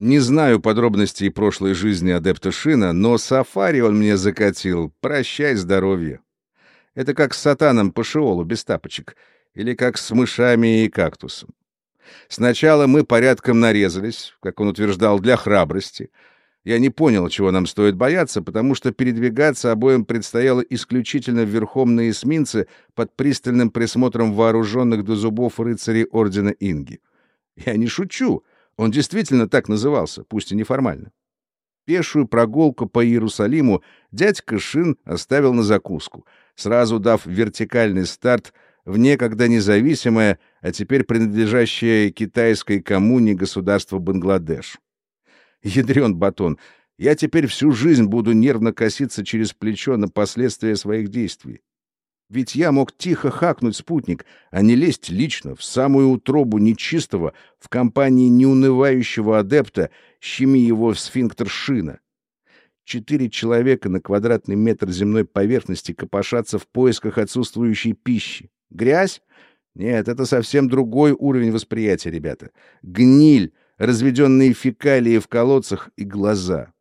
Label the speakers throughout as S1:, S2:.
S1: Не знаю подробностей прошлой жизни адепта Шина, но сафари он мне закатил. Прощай здоровье. Это как с сатаном по шиолу без тапочек. Или как с мышами и кактусом. Сначала мы порядком нарезались, как он утверждал, для храбрости. Я не понял, чего нам стоит бояться, потому что передвигаться обоим предстояло исключительно верхом на эсминце под пристальным присмотром вооруженных до зубов рыцарей Ордена Инги. Я не шучу. Он действительно так назывался, пусть и неформально. Пешую прогулку по Иерусалиму дядька Шин оставил на закуску, сразу дав вертикальный старт в некогда независимое, а теперь принадлежащее китайской коммуне государство Бангладеш. Ядрен батон, я теперь всю жизнь буду нервно коситься через плечо на последствия своих действий. Ведь я мог тихо хакнуть спутник, а не лезть лично в самую утробу нечистого в компании неунывающего адепта, щеми его в сфинктер шина. Четыре человека на квадратный метр земной поверхности копошатся в поисках отсутствующей пищи. Грязь? Нет, это совсем другой уровень восприятия, ребята. Гниль, разведенные фекалии в колодцах и глаза.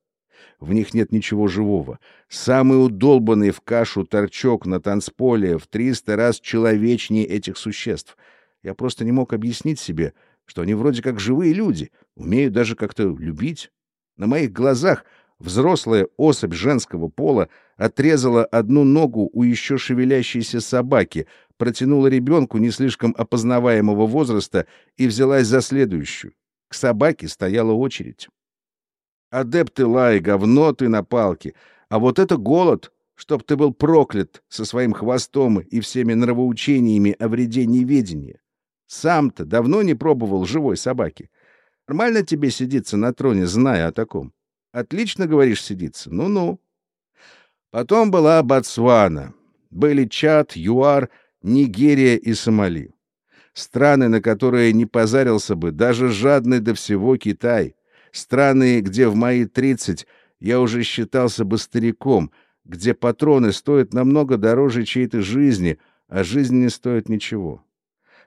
S1: В них нет ничего живого. Самый удолбанный в кашу торчок на танцполе в триста раз человечнее этих существ. Я просто не мог объяснить себе, что они вроде как живые люди, умеют даже как-то любить. На моих глазах взрослая особь женского пола отрезала одну ногу у еще шевелящейся собаки, протянула ребенку не слишком опознаваемого возраста и взялась за следующую. К собаке стояла очередь. Адепты лай, говно ты на палке. А вот это голод, чтоб ты был проклят со своим хвостом и всеми нравоучениями о вреде неведения. Сам-то давно не пробовал живой собаки. Нормально тебе сидится на троне, зная о таком? Отлично, говоришь, сидится? Ну-ну. Потом была Ботсвана. Были Чад, ЮАР, Нигерия и Сомали. Страны, на которые не позарился бы даже жадный до всего Китай. Страны, где в мои тридцать я уже считался бы стариком, где патроны стоят намного дороже чьей-то жизни, а жизнь не стоит ничего.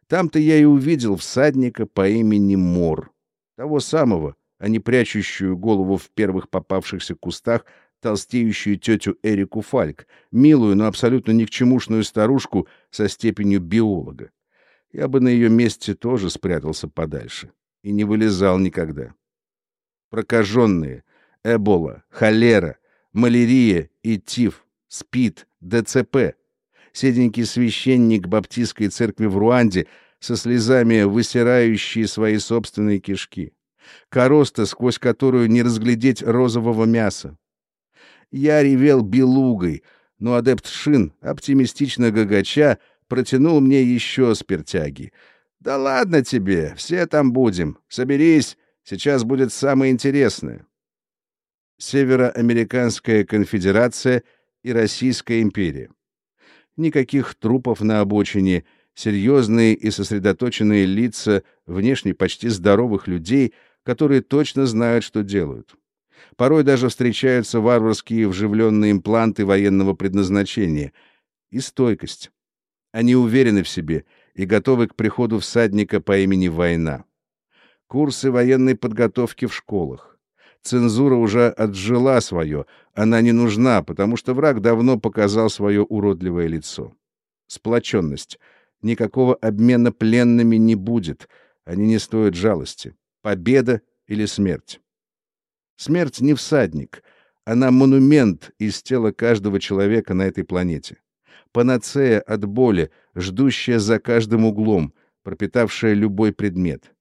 S1: Там-то я и увидел всадника по имени Мор. Того самого, а не прячущую голову в первых попавшихся кустах толстеющую тетю Эрику Фальк, милую, но абсолютно никчемушную старушку со степенью биолога. Я бы на ее месте тоже спрятался подальше и не вылезал никогда прокаженные, эбола, холера, малярия и тиф, спид, ДЦП. Седенький священник баптистской церкви в Руанде со слезами высирающие свои собственные кишки. Короста, сквозь которую не разглядеть розового мяса. Я ревел белугой, но адепт Шин, оптимистично гагача, протянул мне еще спиртяги. «Да ладно тебе, все там будем. Соберись, Сейчас будет самое интересное. Североамериканская конфедерация и Российская империя. Никаких трупов на обочине, серьезные и сосредоточенные лица внешне почти здоровых людей, которые точно знают, что делают. Порой даже встречаются варварские вживленные импланты военного предназначения. И стойкость. Они уверены в себе и готовы к приходу всадника по имени Война курсы военной подготовки в школах. Цензура уже отжила свое, она не нужна, потому что враг давно показал свое уродливое лицо. Сплоченность. Никакого обмена пленными не будет, они не стоят жалости. Победа или смерть. Смерть не всадник, она монумент из тела каждого человека на этой планете. Панацея от боли, ждущая за каждым углом, пропитавшая любой предмет.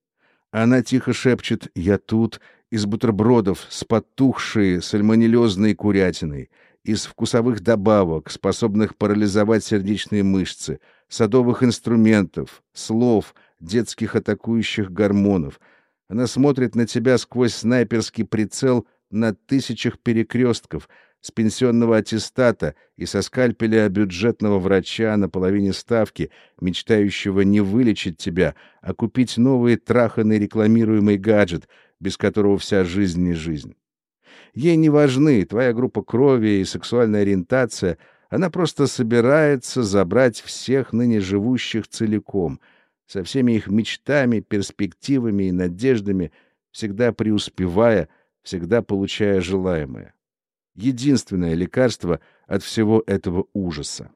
S1: Она тихо шепчет «Я тут» из бутербродов с потухшей сальмонеллезной курятиной, из вкусовых добавок, способных парализовать сердечные мышцы, садовых инструментов, слов, детских атакующих гормонов. Она смотрит на тебя сквозь снайперский прицел на тысячах перекрестков — с пенсионного аттестата и со скальпеля бюджетного врача на половине ставки, мечтающего не вылечить тебя, а купить новый траханный рекламируемый гаджет, без которого вся жизнь не жизнь. Ей не важны твоя группа крови и сексуальная ориентация, она просто собирается забрать всех ныне живущих целиком, со всеми их мечтами, перспективами и надеждами, всегда преуспевая, всегда получая желаемое. Единственное лекарство от всего этого ужаса.